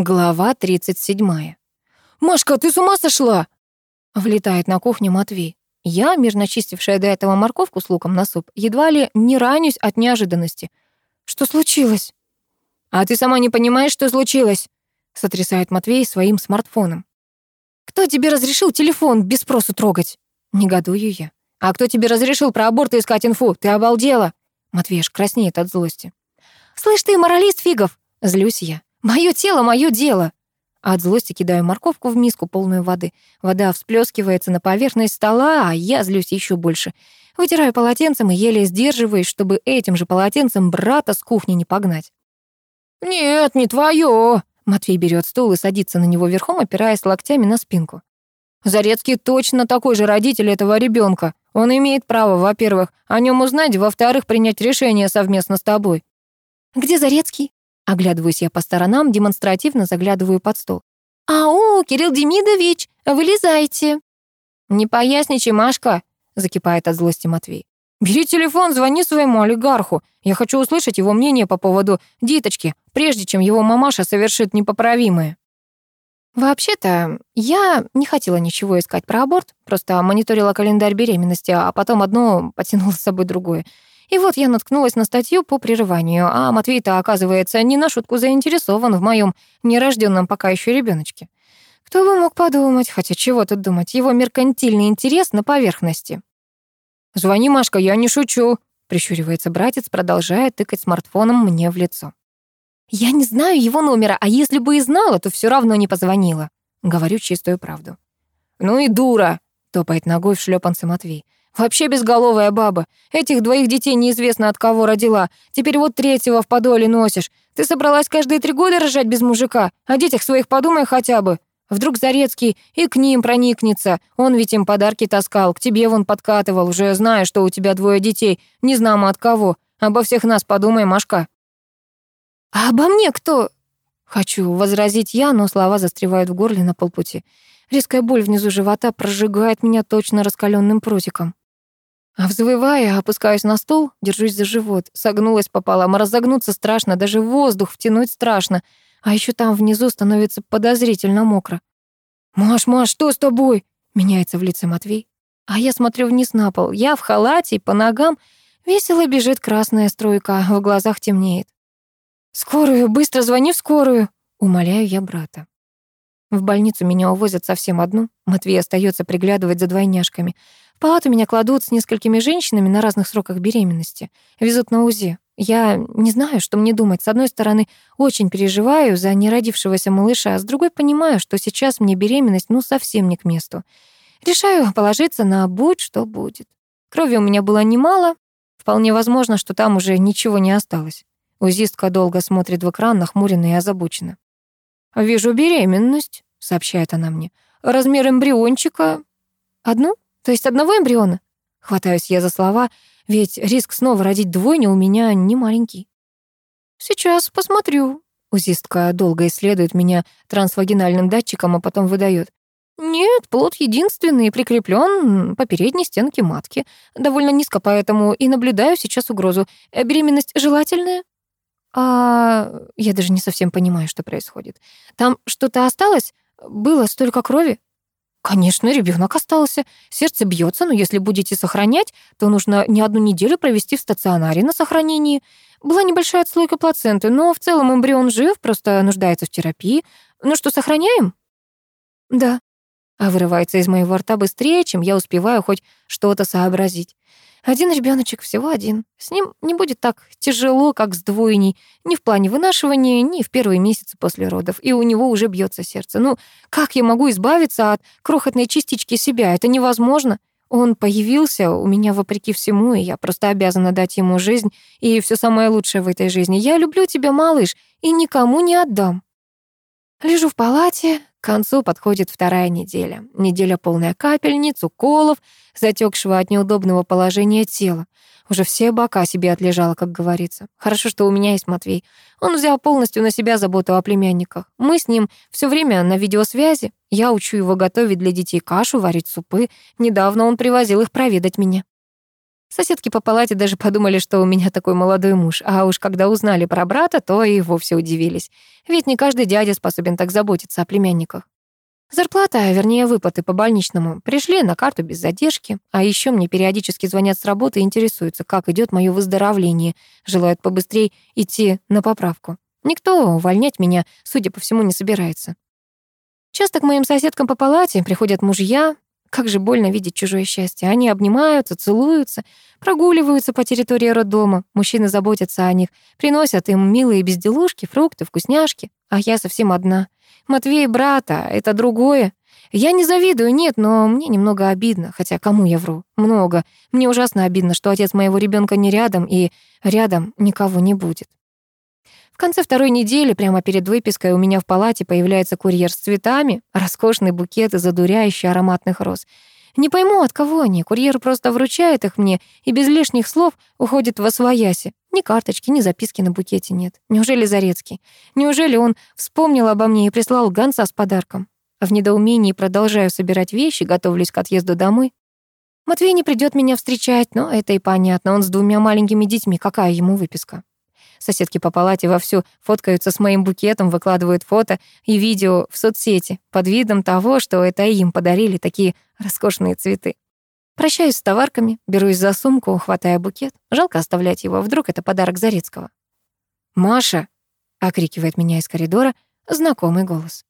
Глава 37. «Машка, ты с ума сошла?» Влетает на кухню Матвей. Я, мирно чистившая до этого морковку с луком на суп, едва ли не ранюсь от неожиданности. «Что случилось?» «А ты сама не понимаешь, что случилось?» сотрясает Матвей своим смартфоном. «Кто тебе разрешил телефон без спросу трогать?» Негодую я. «А кто тебе разрешил про аборты искать инфу? Ты обалдела?» Матвей аж краснеет от злости. «Слышь ты, моралист фигов!» Злюсь я. Мое тело, мое дело. От злости кидаю морковку в миску, полную воды. Вода всплескивается на поверхность стола, а я злюсь еще больше. Вытираю полотенцем и еле сдерживаюсь, чтобы этим же полотенцем брата с кухни не погнать. «Нет, не твое!» Матвей берет стул и садится на него верхом, опираясь локтями на спинку. Зарецкий точно такой же родитель этого ребенка. Он имеет право, во-первых, о нем узнать, во-вторых, принять решение совместно с тобой. «Где Зарецкий?» Оглядываюсь я по сторонам, демонстративно заглядываю под стол. «Ау, Кирилл Демидович, вылезайте!» «Не поясничай, Машка!» — закипает от злости Матвей. «Бери телефон, звони своему олигарху. Я хочу услышать его мнение по поводу диточки, прежде чем его мамаша совершит непоправимое». Вообще-то, я не хотела ничего искать про аборт, просто мониторила календарь беременности, а потом одно потянуло с собой другое. И вот я наткнулась на статью по прерыванию, а Матвей-то, оказывается, не на шутку заинтересован в моем нерожденном пока еще ребеночке. Кто бы мог подумать, хотя чего тут думать, его меркантильный интерес на поверхности. «Звони, Машка, я не шучу», — прищуривается братец, продолжая тыкать смартфоном мне в лицо. «Я не знаю его номера, а если бы и знала, то все равно не позвонила», — говорю чистую правду. «Ну и дура», — топает ногой в шлепанце Матвей. Вообще безголовая баба. Этих двоих детей неизвестно от кого родила. Теперь вот третьего в подоле носишь. Ты собралась каждые три года рожать без мужика? О детях своих подумай хотя бы. Вдруг Зарецкий и к ним проникнется. Он ведь им подарки таскал, к тебе вон подкатывал, уже зная, что у тебя двое детей. Не знамо от кого. Обо всех нас подумай, Машка. А обо мне кто? Хочу возразить я, но слова застревают в горле на полпути. Резкая боль внизу живота прожигает меня точно раскаленным прутиком. Взвывая, опускаюсь на стол, держусь за живот, согнулась пополам, разогнуться страшно, даже воздух втянуть страшно, а еще там внизу становится подозрительно мокро. «Маш, Маш, что с тобой?» — меняется в лице Матвей. А я смотрю вниз на пол, я в халате, по ногам весело бежит красная струйка, в глазах темнеет. «Скорую, быстро звони в скорую!» — умоляю я брата. В больницу меня увозят совсем одну. Матвей остается приглядывать за двойняшками. В палату меня кладут с несколькими женщинами на разных сроках беременности. Везут на УЗИ. Я не знаю, что мне думать. С одной стороны, очень переживаю за неродившегося малыша, а с другой понимаю, что сейчас мне беременность ну совсем не к месту. Решаю положиться на будь что будет. Крови у меня было немало. Вполне возможно, что там уже ничего не осталось. Узистка долго смотрит в экран, нахмуренно и озабоченно. «Вижу беременность», — сообщает она мне. «Размер эмбриончика...» «Одну? То есть одного эмбриона?» Хватаюсь я за слова, ведь риск снова родить двойню у меня не маленький. «Сейчас посмотрю». Узистка долго исследует меня трансвагинальным датчиком, а потом выдает. «Нет, плод единственный, прикреплен по передней стенке матки. Довольно низко, поэтому и наблюдаю сейчас угрозу. Беременность желательная?» А я даже не совсем понимаю, что происходит. Там что-то осталось? Было столько крови? Конечно, ребенок остался. Сердце бьется, но если будете сохранять, то нужно не одну неделю провести в стационаре на сохранении. Была небольшая отслойка плаценты, но в целом эмбрион жив, просто нуждается в терапии. Ну что, сохраняем? Да. А вырывается из моего рта быстрее, чем я успеваю хоть что-то сообразить. Один ребеночек всего один. С ним не будет так тяжело, как с двойней, ни в плане вынашивания, ни в первые месяцы после родов. И у него уже бьется сердце. Ну, как я могу избавиться от крохотной частички себя? Это невозможно. Он появился у меня вопреки всему, и я просто обязана дать ему жизнь и все самое лучшее в этой жизни. Я люблю тебя, малыш, и никому не отдам. Лежу в палате, к концу подходит вторая неделя. Неделя полная капельниц, уколов, затекшего от неудобного положения тела. Уже все бока себе отлежала, как говорится. Хорошо, что у меня есть Матвей. Он взял полностью на себя заботу о племянниках. Мы с ним все время на видеосвязи. Я учу его готовить для детей кашу, варить супы. Недавно он привозил их проведать меня. Соседки по палате даже подумали, что у меня такой молодой муж, а уж когда узнали про брата, то и вовсе удивились. Ведь не каждый дядя способен так заботиться о племянниках. Зарплата, а вернее выплаты по больничному, пришли на карту без задержки, а еще мне периодически звонят с работы и интересуются, как идет мое выздоровление, желают побыстрее идти на поправку. Никто увольнять меня, судя по всему, не собирается. Часто к моим соседкам по палате приходят мужья, как же больно видеть чужое счастье. Они обнимаются, целуются, прогуливаются по территории роддома. Мужчины заботятся о них, приносят им милые безделушки, фрукты, вкусняшки. А я совсем одна. Матвей брата — это другое. Я не завидую, нет, но мне немного обидно. Хотя кому я вру? Много. Мне ужасно обидно, что отец моего ребенка не рядом, и рядом никого не будет. В конце второй недели, прямо перед выпиской, у меня в палате появляется курьер с цветами, роскошный букет из одуряющих ароматных роз. Не пойму, от кого они. Курьер просто вручает их мне и без лишних слов уходит во свояси. Ни карточки, ни записки на букете нет. Неужели Зарецкий? Неужели он вспомнил обо мне и прислал гонца с подарком? В недоумении продолжаю собирать вещи, готовлюсь к отъезду домой. Матвей не придет меня встречать, но это и понятно. Он с двумя маленькими детьми. Какая ему выписка? Соседки по палате вовсю фоткаются с моим букетом, выкладывают фото и видео в соцсети под видом того, что это им подарили такие роскошные цветы. Прощаюсь с товарками, берусь за сумку, хватая букет. Жалко оставлять его, вдруг это подарок Зарецкого. «Маша!» — окрикивает меня из коридора знакомый голос.